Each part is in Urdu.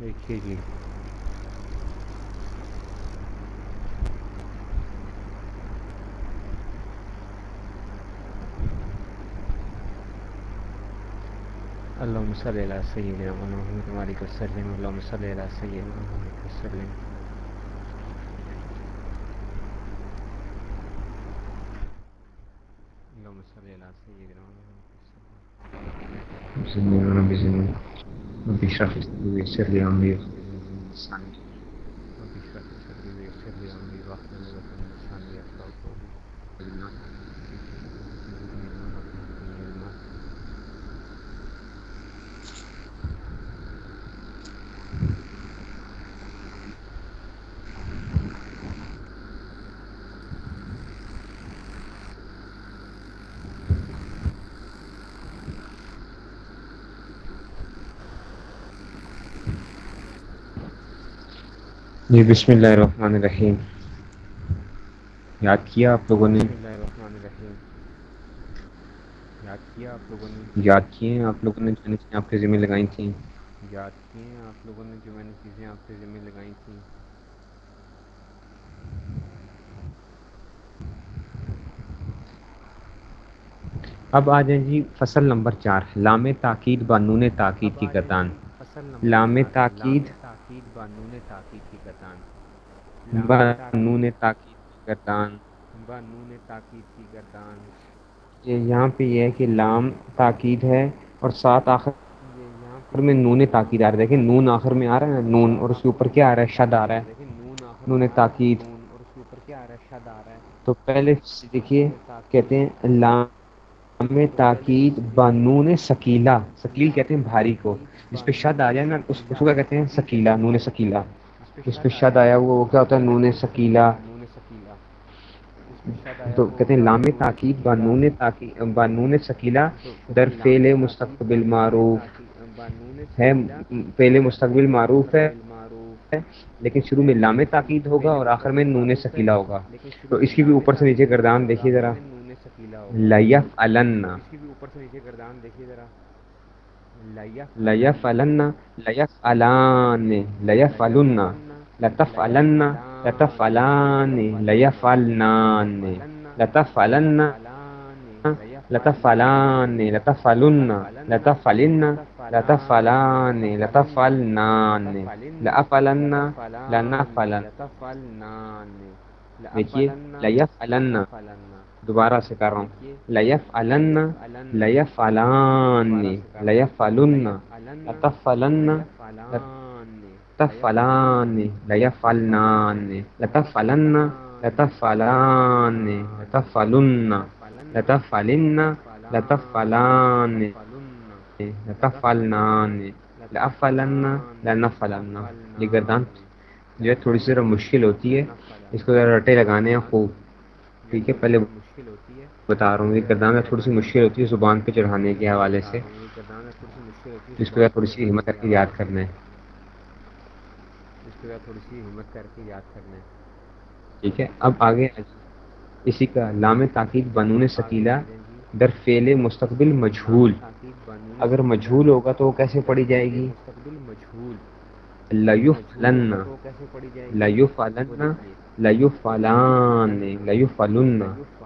دیکھیے جی اللهم صل على سيدنا محمد وعلى اله وسلم اللهم صل على سيدنا محمد وسلم اللهم صل على سيدنا محمد وسلم رب زدني رب اشرح لي صدري ويسر لي امري رب اشرح لي صدري ويسر لي امري واحلل عقدة من لساني يفقهوا قولي جی بسم اللہ الرحمن الرحیم۔ یاد کیا آپ لوگوں نے؟ یاد کیا آپ لوگوں نے یاد کیے ہیں آپ لوگوں نے جو نے آپ کے ذمہ لگائی تھیں؟ یاد کیے ہیں آپ لوگوں نے جو میں نے چیزیں آپ کے ذمہ لگائی تھیں؟ اب آ جائیں جی فصل نمبر چار لام تاکید بانون تاکید کی گردان۔ لام تاکید بانون تاکید کی گردان۔ بانون تاکید کی گردان۔ بانون تاکید کی گردان۔ یہاں پہ یہ ہے کہ لام تاکید ہے اور ساتھ آخر میں نون تاکید آ رہا ہے۔ دیکھیں نون آخر میں آ رہا ہے نون اور اس کے اوپر کیا آ رہا ہے؟ شد آ رہا ہے۔ نون تاکید۔ تو پہلے دیکھیے کہتے ہیں لام تاکید بانون سکیلا سکیل کہتے ہیں بھاری کو، جس پہ شد آ جائے نا، اس کو کہتے ہیں؟ سکیلا نون سکیلا جس پہ شد آیا ہوا وہ کیا ہوتا ہے؟ نون سکیلا تو کہتے ہیں لام تاکید، بانون تاکید، بانون سکیلا در فعل مستقبل معروف۔ ہے، فعل مستقبل معروف ہے، لیکن شروع میں لام تاکید ہوگا اور آخر میں نون سکیلا ہوگا۔ تو اس کی بھی اوپر سے نیچے گردان دیکھیے ذرا۔ لیف النا لیف النا لیف الان لیف النا لطف النا لطف الان لیف النان لطف النا لتفعلان لتفعلن لتفعلن لتفعلان لتفعلنان لأفعلن لنفعلن دیکھیے لیفعلن دوبارہ سے کر رہا ہوں۔ لیفعلن لیفعلان لیفعلن لتفعلن لتفعلان لیفعلنان لتفعلن لتفعلان لتفعلن لتفعلن لتفعلان لتفعلنان لأفعلن لنفعلن۔ یہ گردان جو ہے تھوڑی سی ذرا مشکل ہوتی ہے۔ اس کو ذرا رٹے لگانے ہیں خوب۔ ٹھیک ہے پہلے بتا رہا ہوں یہ میں تھوڑی سی مشکل ہوتی ہے زبان پہ چڑھانے کے حوالے سے۔ اس کو تھوڑی سی ہمت کر کے یاد کرنا ہے۔ اس کو تھوڑی سی ہمت کر کے یاد کرنا ہے۔ ٹھیک ہے اب آگے اسی کا لام تاکید بنون سکیلا در فعل مستقبل مجھول۔ اگر مجھول ہوگا تو وہ کیسے پڑھی جائے گی؟ لیفلن لیفلن لیفلان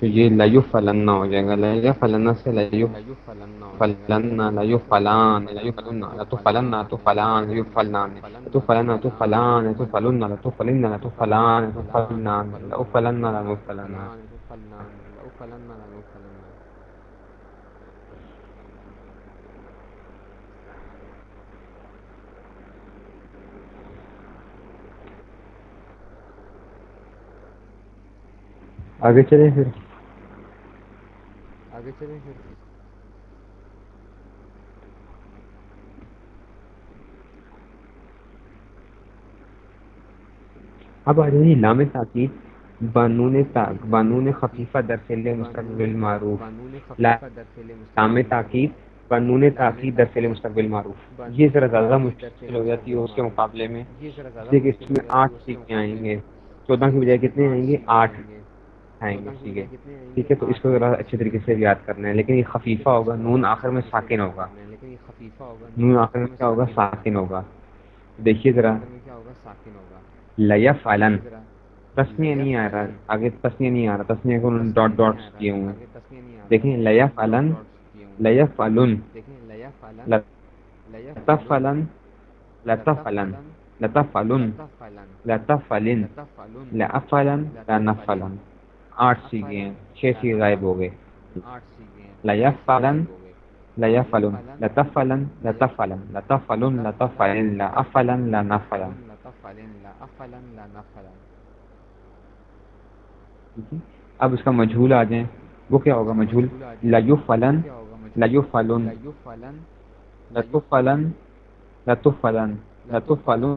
تو یہ لیو فلنا ہو جائے گا لیو فلنا سے لیو فلنا لیو فلان لیو فلنا لتو فلنا تو فلان لیو فلان تو فلنا تو فلان تو فلنا تو فلنا تو فلان تو فلان لو فلنا لو فلنا آگے چلیں پھر چلیں پھر اب آ جائیں لام تاکید بانون بانون خفیفہ در فعل مستقبل معروف لام تاکید بانون تاکید در فعل مستقبل معروف یہ ذرا زیادہ مشکل ہو جاتی ہے اس کے مقابلے میں اس میں آٹھ سیکھنے آئیں گے چودہ کی بجائے کتنے آئیں گے آٹھ آئیں گے ٹھیک ہے۔ ٹھیک ہے تو اس کو ذرا اچھے طریقے سے یاد کرنا ہے۔ لیکن یہ خفیفہ ہوگا نون آخر میں ساکن ہوگا۔ نون آخر میں کیا ہوگا؟ ساکن ہوگا۔ دیکھیے ذرا۔ لیا فالن تسمیہ نہیں آ رہا۔ آگے تسمیہ نہیں آ رہا۔ تسمیہ کو ڈاٹ ڈاٹ کیے ہوئے۔ دیکھیں لیا فالن لیا فالن لتا فلن لتا فلن لتا فلن لتا فلن لتا فلن لنا فلن آٹھ سیگے ہیں چھ سیگے غائب ہو گئے۔ لیا فلن لیا فلن لتا فلن لتا فلن لتا فلن لتا فلن لا فلن لنا فلن اب اس کا مجھول آ جائیں۔ وہ کیا ہوگا مجھول؟ لایو فلن لایو فلن لتو فلن لتو فلن لتو فلن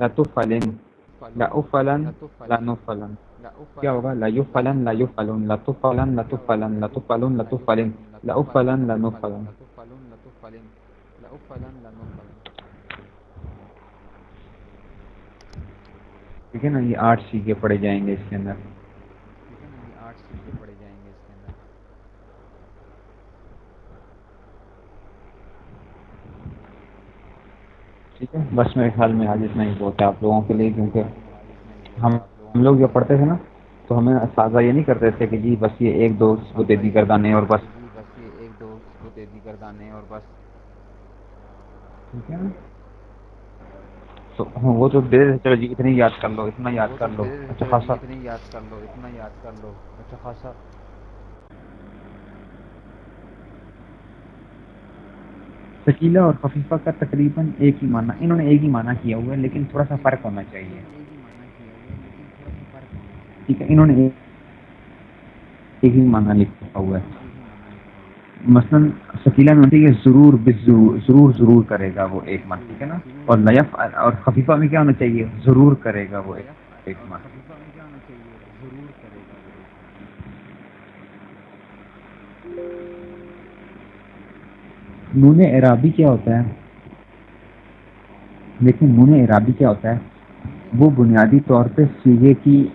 لتو فلن لو فلن لنو فلن کیا ہوگا لایو فلن لایو فلن لتو فلن لتو فلن لتو فلن لتو فلن لو فلن لنو فلن ٹھیک ہے نا یہ آٹھ سیکھے پڑے جائیں گے اس کے اندر ٹھیک ہے بس میرے خیال میں آج اتنا ہی بہت ہے آپ لوگوں کے لیے کیونکہ ہم ہم لوگ جو پڑھتے تھے نا، تو ہمیں سازہ یہ نہیں کرتے تھے کہ جی بس یہ ایک دو کو دے دی گردانے اور بس بس یہ ایک دو کو دے دی گردانے اور بس۔ ٹھیک ہے نا؟ تو وہ تو دے دیتے چلو جی اتنی یاد کر لو، اتنا یاد کر لو۔ اچھا خاصا۔ اتنی یاد کر لو اتنا یاد کر لو اچھا خاصا شکیلا اور خفیفہ کا تقریباً ایک ہی معنی، انہوں نے ایک ہی معنی کیا ہوا ہے، لیکن تھوڑا سا فرق ہونا چاہیے۔ ٹھیک ہے، انہوں نے ایک ہی معنی لکھا ہوا ہے۔ مثلا شکیلا میں ہوتی ہے ضرور ضرور ضرور کرے گا وہ ایک من ٹھیک ہے نا؟ اور نیف اور خفیفہ میں کیا ہونا چاہیے؟ ضرور کرے گا وہ ایک من نون عرابی کیا ہوتا ہے؟ لیکن نون عرابی کیا ہوتا ہے؟ وہ بنیادی طور پہ سیگے کی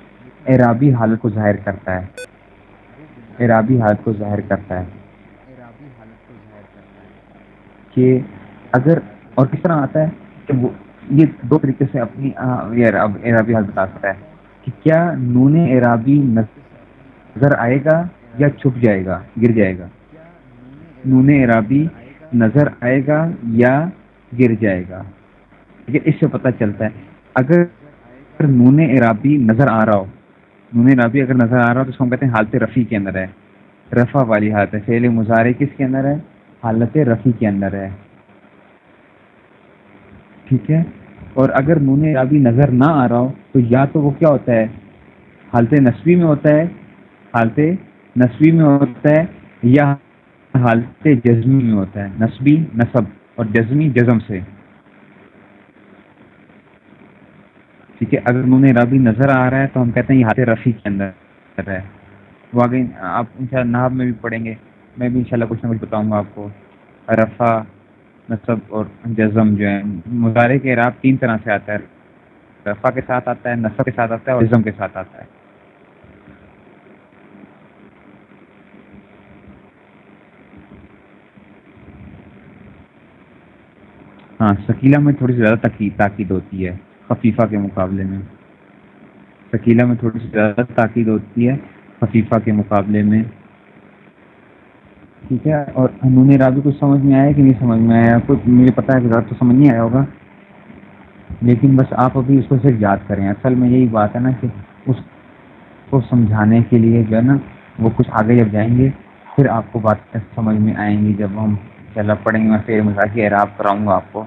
عرابی حالت کو ظاہر کرتا ہے۔ عرابی حالت کو ظاہر کرتا ہے۔ کہ اگر، اور کس طرح آتا ہے کہ وہ، یہ دو طریقے سے اپنی اعرابی حال بتا سکتا ہے۔ کہ کیا نون اعرابی نظر آئے گا یا چھپ جائے گا، گر جائے گا؟ نون اعرابی نظر آئے گا یا گر جائے گا؟ لیکن اس سے پتہ چلتا ہے۔ اگر نون اعرابی نظر آ رہا ہو نون اعرابی اگر نظر آ رہا ہو تو اس کو ہم کہتے ہیں حالت رفیع کے اندر ہے۔ رفع والی حالت ہے، فعل مظاہرے کس کے اندر ہے؟ حالت رفیع کے اندر ہے۔ ٹھیک ہے؟ اور اگر نون رابی نظر نہ آ رہا ہو تو یا تو وہ کیا ہوتا ہے؟ حالت نصبی میں ہوتا ہے، حالت نصبی میں ہوتا ہے، یا حالت جزمی میں ہوتا ہے۔ نصبی نصب اور جزمی جزم سے۔ ٹھیک ہے، اگر نون رابی نظر آ رہا ہے تو ہم کہتے ہیں یہ حالت رفیع کے اندر ہے۔ وہ آگے آپ ان شاء اللہ ناب میں بھی پڑھیں گے۔ میں بھی انشاءاللہ کچھ نہ کچھ بتاؤں گا آپ کو۔ رفع نصب اور جزم جو ہے مظاہرے کے عراب تین طرح سے آتا ہے۔ رفع کے ساتھ آتا ہے، نصب کے ساتھ آتا ہے اور جزم کے ساتھ آتا ہے۔ ہاں شکیلا میں تھوڑی سی زیادہ تاکید ہوتی ہے۔ خفیفہ کے مقابلے میں۔ شکیلا میں تھوڑی سی زیادہ تاکید ہوتی ہے خفیفہ کے مقابلے میں۔ ٹھیک ہے، اور نون رابی کچھ سمجھ میں آیا کہ نہیں سمجھ میں آیا؟ کچھ مجھے پتا ہے کہ زیادہ تو سمجھ نہیں آیا ہوگا۔ لیکن بس آپ ابھی اس کو صرف یاد کریں۔ اصل میں یہی بات ہے نا کہ اس کو سمجھانے کے لیے جو ہے نا، وہ کچھ آگے جب جائیں گے، پھر آپ کو بات سمجھ میں آئیں گی۔ جب ہم چلا پڑھیں گے، میں پھر مزاقی اعراب کراؤں گا آپ کو۔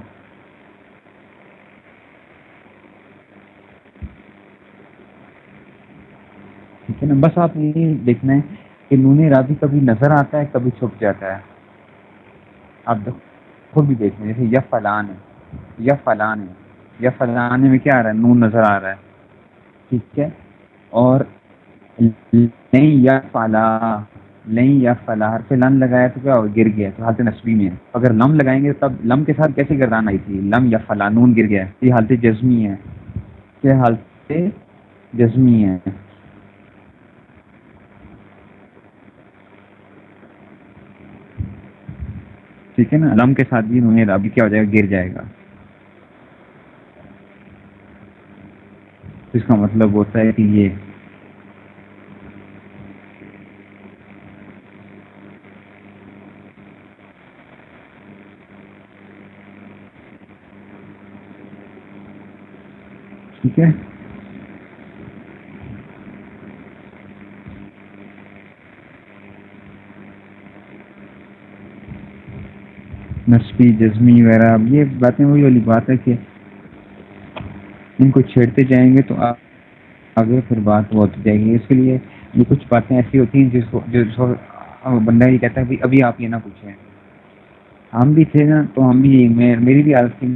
ٹھیک ہے نا؟ بس آپ یہ دیکھنا ہے کہ نون رابی کبھی نظر آتا ہے، کبھی چھپ جاتا ہے۔ آپ خود بھی دیکھ لیں جیسے یا فلان ہے، یا فلان ہے۔ یا فلان میں کیا آ رہا ہے؟ نون نظر آ رہا ہے۔ ٹھیک ہے؟ اور نہیں یا فلا، نہیں یا فلا حرف لن لگایا تو کیا گر گیا تو حالت نصبی میں ہے۔ اگر لم لگائیں گے تب لم کے ساتھ کیسے گردان آئی تھی؟ لم یا فلا، نون گر گیا۔ یہ حالت جزمی ہے۔ یہ حالت جزمی ہے۔ ٹھیک ہے نا؟ لم کے ساتھ بھی انہیں ابھی کیا ہو جائے گا، گر جائے گا۔ اس کا مطلب ہوتا ہے کہ یہ ٹھیک ہے؟ نسبی جزمی وغیرہ یہ باتیں وہی والی بات ہے کہ ان کو چھیڑتے جائیں گے تو آگے پھر بات ہوتی جائے گی۔ اس کے لیے یہ کچھ باتیں ایسی ہوتی ہیں جس کو جو بندہ یہ کہتا ہے ابھی آپ یہ نہ پوچھیں۔ ہم بھی تھے نا تو ہم بھی میری بھی عادت تھی۔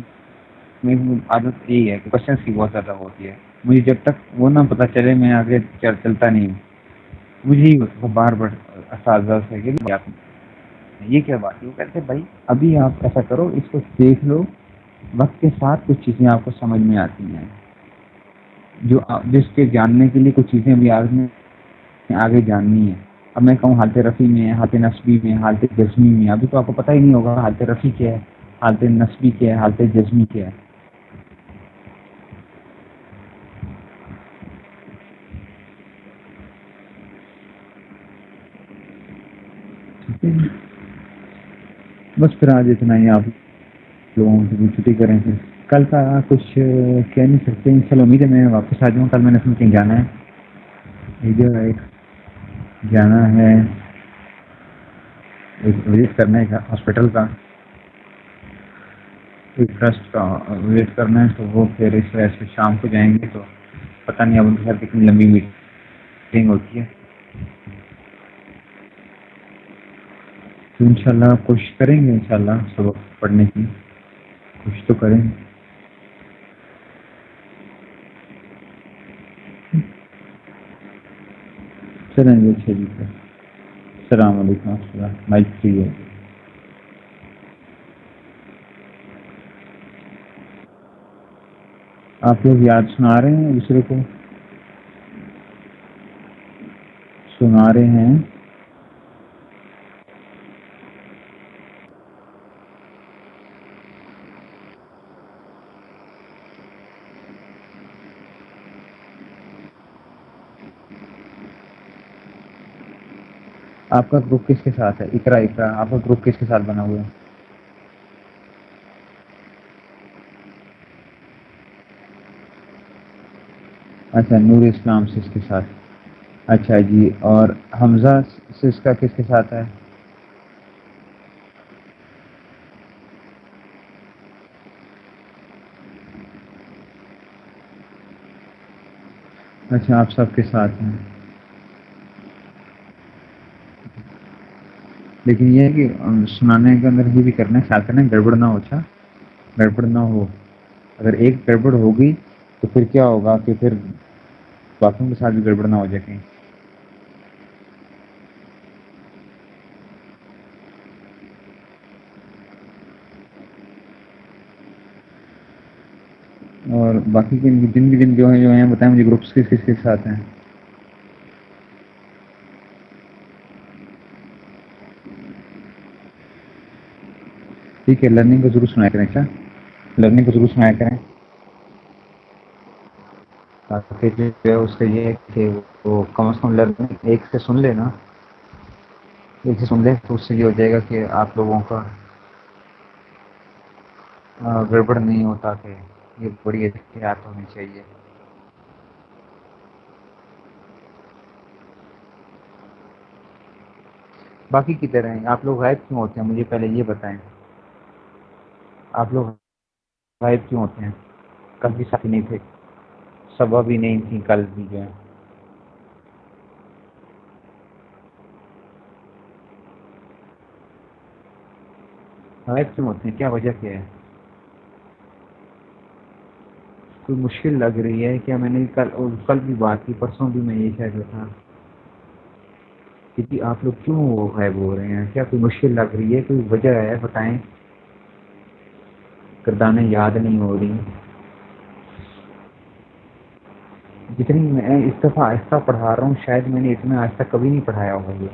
میری عادت یہی ہے کہ کوشچنس کی بہت زیادہ ہوتی ہے۔ مجھے جب تک وہ نہ پتہ چلے میں آگے چلتا نہیں ہوں۔ مجھے ہی بار بار اساتذہ سے ہیں۔ یہ کیا بات ہے؟ وہ کہتے ہیں، بھائی، ابھی آپ ایسا کرو، اس کو دیکھ لو، وقت کے ساتھ کچھ چیزیں آپ کو سمجھ میں آتی ہیں۔ جو جس کے جاننے کے لیے کچھ چیزیں ابھی آگے آگے جاننی ہے اب میں کہوں، حالت رفیع میں حالت نصبی میں حالت جزمی میں ابھی تو آپ کو پتہ ہی نہیں ہوگا، حالت رفیع کیا ہے، حالت نصبی کیا ہے، حالت جزمی کیا ہے۔ بس پھر آج اتنا ہی آپ لوگوں کی چھٹی کریں پھر۔ کل کا کچھ کہہ نہیں سکتے، ان شاء اللہ امید ہے میں واپس آ جاؤں۔ کل میں نے سن کہیں جانا ہے۔ ایک جانا ہے۔ ایک وزٹ کرنا ہے ہاسپٹل کا۔ ایک ٹرسٹ کا وزٹ کرنا ہے، تو وہ پھر اس وجہ سے شام کو جائیں گے۔ تو پتہ نہیں اب ان کے ساتھ کتنی لمبی میٹنگ ہوتی ہے۔ تو ان شاء اللہ کوشش کریں گے ان شاء اللہ سبق پڑھنے کی۔ کچھ تو کریں۔ چلیں گے اچھا جی سر السلام علیکم السلام مائک فری ہے۔ آپ لوگ یاد سنا رہے ہیں دوسرے کو؟ سنا رہے ہیں۔ آپ کا گروپ کس کے ساتھ ہے؟ اکرا اکرا آپ کا گروپ کس کے ساتھ بنا ہوا ہے؟ اچھا نور اسلام سے اس کے ساتھ۔ اچھا جی اور حمزہ سے اس کا کس کے ساتھ ہے؟ اچھا آپ سب کے ساتھ ہیں۔ لیکن یہ ہے کہ سنانے کے اندر یہ بھی کرنا ہے، خیال کرنا ہے، گڑبڑ نہ ہو اچھا؟ گڑبڑ نہ ہو۔ اگر ایک گڑبڑ ہوگی تو پھر کیا ہوگا کہ پھر باقیوں کے ساتھ بھی گڑبڑ نہ ہو جائے کہیں۔ اور باقی کے دن بھی دن جو ہیں جو ہیں، بتائیں مجھے گروپس کس کس کے ساتھ ہیں؟ ٹھیک ہے لرننگ کو ضرور سنایا کریں اچھا؟ لرننگ کو ضرور سنایا کریں۔ تاکہ جو ہے، اس کا یہ ہے کہ وہ کم از کم لرننگ ایک سے سن لے نا۔ ایک سے سن لے، تو اس سے یہ ہو جائے گا کہ آپ لوگوں کا گڑبڑ نہیں ہوتا کہ یہ بڑی احتیاط ہونی چاہیے۔ باقی کی طرح آپ لوگ غائب کیوں ہوتے ہیں؟ مجھے پہلے یہ بتائیں۔ آپ لوگ غائب کیوں ہوتے ہیں؟ کل بھی ساتھی نہیں تھے۔ صبح بھی نہیں تھی، کل بھی جو ہے غائب کیوں ہوتے ہیں؟ کیا وجہ کیا ہے؟ کوئی مشکل لگ رہی ہے کیا؟ میں نے کل کل بھی بات کی، پرسوں بھی میں یہ کہہ رہا تھا۔ کہ جی آپ لوگ کیوں غائب ہو رہے ہیں؟ کیا کوئی مشکل لگ رہی ہے؟ کوئی وجہ ہے؟ بتائیں۔ کردانیں یاد نہیں ہو رہی۔ جتنی میں اس دفعہ آہستہ پڑھا رہا ہوں، شاید میں نے اتنا آہستہ کبھی نہیں پڑھایا ہوگا۔ یہ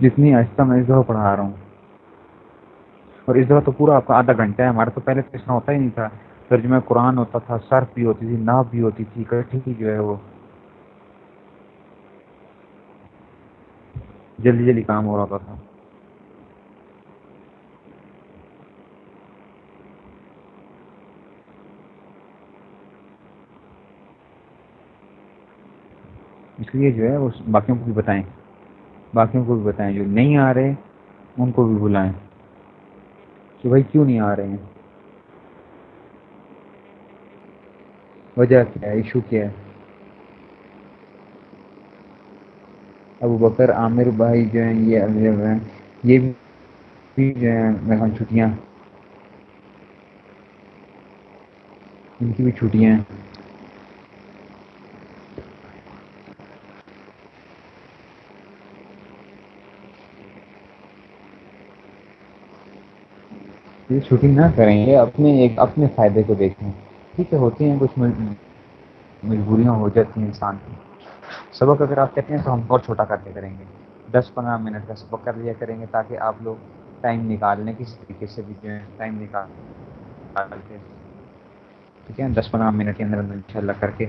جتنی آہستہ میں اس دفعہ پڑھا رہا ہوں، اور اس دفعہ تو پورا آپ کا آدھا گھنٹہ ہے، ہمارا تو پہلے تو اتنا ہوتا ہی نہیں تھا۔ ترجمہ قرآن ہوتا تھا سرف بھی ہوتی تھی ناپ بھی ہوتی تھی، کٹھی جو ہے وہ۔ جلدی جلدی کام ہو رہا تھا۔ اس لیے جو ہے وہ باقیوں کو بھی بتائیں۔ باقیوں کو بھی بتائیں، جو نہیں آ رہے، ان کو بھی بلائیں کہ بھائی کیوں نہیں آ رہے ہیں؟ وجہ کیا ہے ایشو کیا ہے؟ ابو بکر، عامر بھائی جو ہیں، یہ اویلیبل ہیں۔ یہ بھی جو ہیں میرے چھٹیاں؟ ان کی بھی چھٹیاں ہیں۔ یہ چھٹی نہ کریں، یہ اپنے ایک اپنے فائدے کو دیکھیں۔ ٹھیک ہے ہوتی ہیں، کچھ مجبوریاں ہو جاتی ہیں انسان کی۔ سبق اگر آپ کہتے ہیں تو ہم بہت چھوٹا کر کے کریں گے۔ دس پندرہ منٹ کا سبق کر لیا کریں گے تاکہ آپ لوگ ٹائم نکال لیں، کسی طریقے سے بھی جو ہے ٹائم نکال کے ٹھیک ہے، دس پندرہ منٹ کے اندر اندر ان شاء اللہ کر کے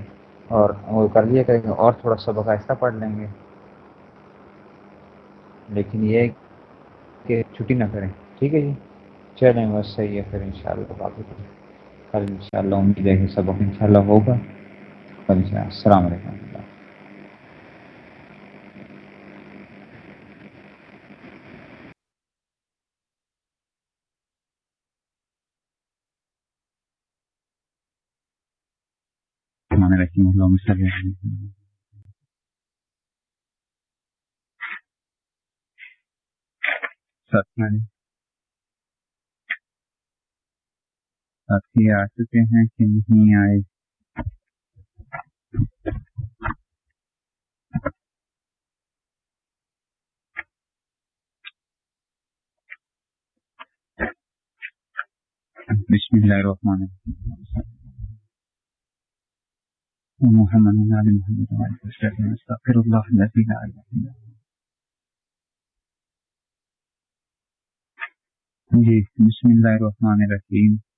اور وہ کر لیا کریں گے اور تھوڑا سبق آہستہ پڑھ لیں گے۔ لیکن یہ کہ چھٹی نہ کریں۔ ٹھیک ہے جی چلیں، بس صحیح ہے پھر ان شاء اللہ باقی کل ان شاء اللہ امید ہے کہ سبق ان شاء اللہ ہوگا کل السلام علیکم۔ رحیم اللہ ساتھ ساتھی آ چکے ہیں کہ نہیں آئے۔ بسم اللہ الرحمن الرحیم۔ محمد علی محمد استغفر اللہ الذي لا اله الا جی بسم اللہ الرحمن الرحیم۔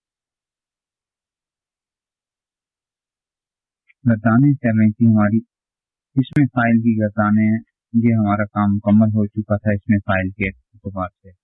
گردانیں چل رہی تھی ہماری اس میں فائل کی گردانیں یہ ہمارا کام مکمل ہو چکا تھا اس میں فائل کے اعتبار سے۔